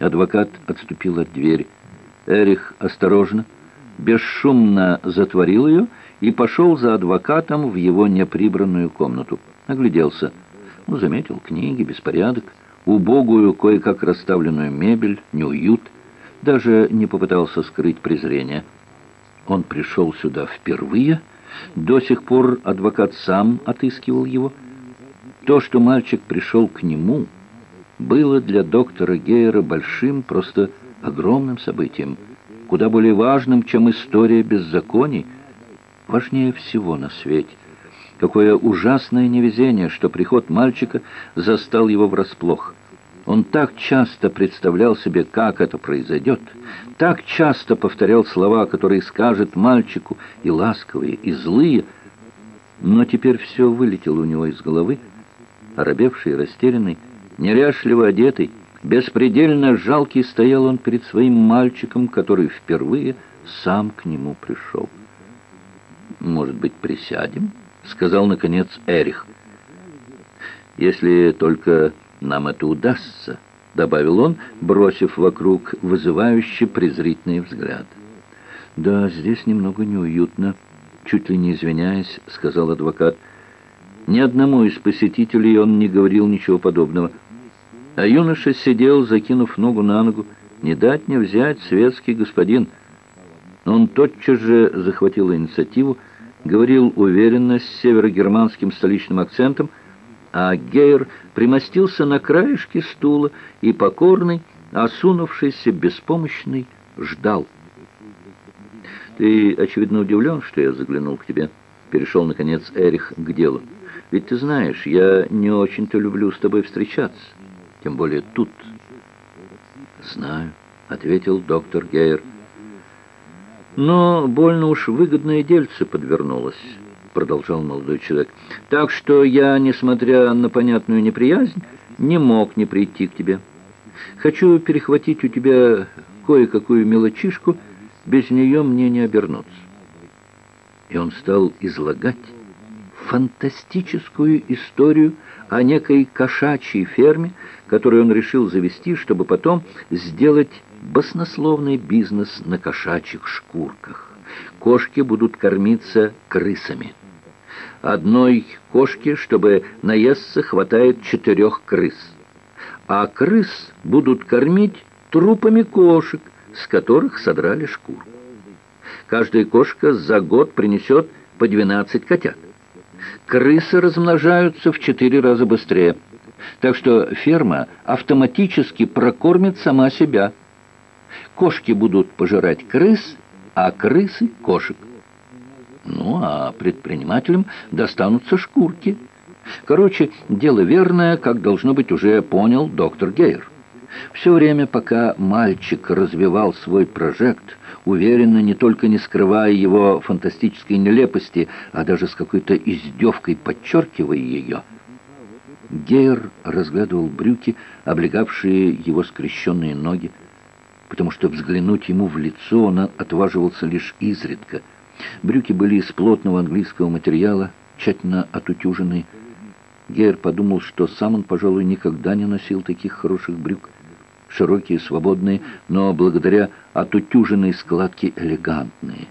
Адвокат отступил от двери. Эрих осторожно, бесшумно затворил ее и пошел за адвокатом в его неприбранную комнату. Огляделся. Ну, заметил книги, беспорядок, убогую, кое-как расставленную мебель, неуют. Даже не попытался скрыть презрение. Он пришел сюда впервые. До сих пор адвокат сам отыскивал его. То, что мальчик пришел к нему, было для доктора Гейера большим, просто огромным событием, куда более важным, чем история беззаконий, важнее всего на свете. Какое ужасное невезение, что приход мальчика застал его врасплох. Он так часто представлял себе, как это произойдет, так часто повторял слова, которые скажет мальчику, и ласковые, и злые, но теперь все вылетело у него из головы, оробевший, растерянный, неряшливо одетый, беспредельно жалкий стоял он перед своим мальчиком, который впервые сам к нему пришел. «Может быть, присядем?» — сказал, наконец, Эрих. «Если только нам это удастся», — добавил он, бросив вокруг вызывающий презрительный взгляд. «Да, здесь немного неуютно», — чуть ли не извиняясь, сказал адвокат. Ни одному из посетителей он не говорил ничего подобного. А юноша сидел, закинув ногу на ногу, не дать не взять светский господин. Он тотчас же захватил инициативу, говорил уверенно, с северогерманским столичным акцентом, а Гейр примостился на краешке стула и покорный, осунувшийся, беспомощный, ждал. «Ты, очевидно, удивлен, что я заглянул к тебе?» Перешел, наконец, Эрих к делу. «Ведь ты знаешь, я не очень-то люблю с тобой встречаться, тем более тут». «Знаю», — ответил доктор Гейер. «Но больно уж выгодное дельце подвернулось», — продолжал молодой человек. «Так что я, несмотря на понятную неприязнь, не мог не прийти к тебе. Хочу перехватить у тебя кое-какую мелочишку, без нее мне не обернуться». И он стал излагать фантастическую историю о некой кошачьей ферме, которую он решил завести, чтобы потом сделать баснословный бизнес на кошачьих шкурках. Кошки будут кормиться крысами. Одной кошке, чтобы наесться, хватает четырех крыс. А крыс будут кормить трупами кошек, с которых содрали шкуру. Каждая кошка за год принесет по 12 котят. Крысы размножаются в четыре раза быстрее. Так что ферма автоматически прокормит сама себя – Кошки будут пожирать крыс, а крысы — кошек. Ну, а предпринимателям достанутся шкурки. Короче, дело верное, как должно быть уже понял доктор Гейер. Все время, пока мальчик развивал свой прожект, уверенно, не только не скрывая его фантастической нелепости, а даже с какой-то издевкой подчеркивая ее, Гейер разглядывал брюки, облегавшие его скрещенные ноги, потому что взглянуть ему в лицо он отваживался лишь изредка. Брюки были из плотного английского материала, тщательно отутюженные. Гейр подумал, что сам он, пожалуй, никогда не носил таких хороших брюк. Широкие, свободные, но благодаря отутюженной складке элегантные.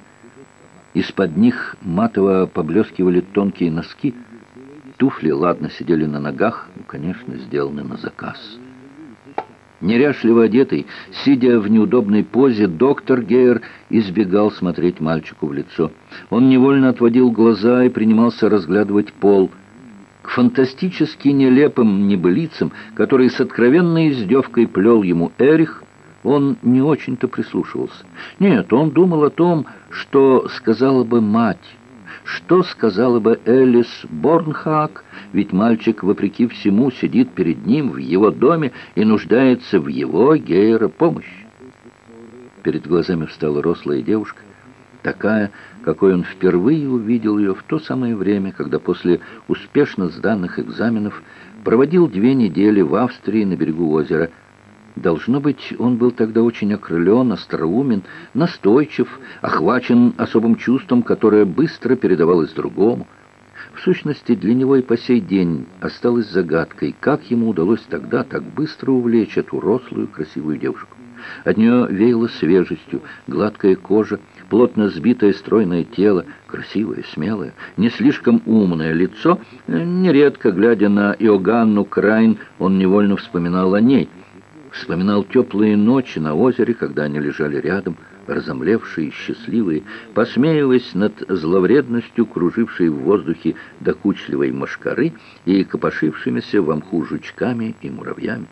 Из-под них матово поблескивали тонкие носки. Туфли ладно сидели на ногах, ну, конечно, сделаны на заказ. Неряшливо одетый, сидя в неудобной позе, доктор Гейер избегал смотреть мальчику в лицо. Он невольно отводил глаза и принимался разглядывать пол. Фантастически нелепым небылицам, которые с откровенной издевкой плел ему Эрих, он не очень-то прислушивался. Нет, он думал о том, что сказала бы мать, что сказала бы Элис Борнхак, ведь мальчик, вопреки всему, сидит перед ним в его доме и нуждается в его, Гейера, помощи. Перед глазами встала рослая девушка, такая, какой он впервые увидел ее в то самое время, когда после успешно сданных экзаменов проводил две недели в Австрии на берегу озера. Должно быть, он был тогда очень окрылен, остроумен, настойчив, охвачен особым чувством, которое быстро передавалось другому. В сущности, для него и по сей день осталось загадкой, как ему удалось тогда так быстро увлечь эту рослую, красивую девушку. От нее веяло свежестью, гладкая кожа, плотно сбитое стройное тело, красивое, смелое, не слишком умное лицо. Нередко, глядя на Иоганну Крайн, он невольно вспоминал о ней. Вспоминал теплые ночи на озере, когда они лежали рядом, разомлевшие счастливые, посмеиваясь над зловредностью, кружившей в воздухе докучливой мошкары и копошившимися в мху жучками и муравьями.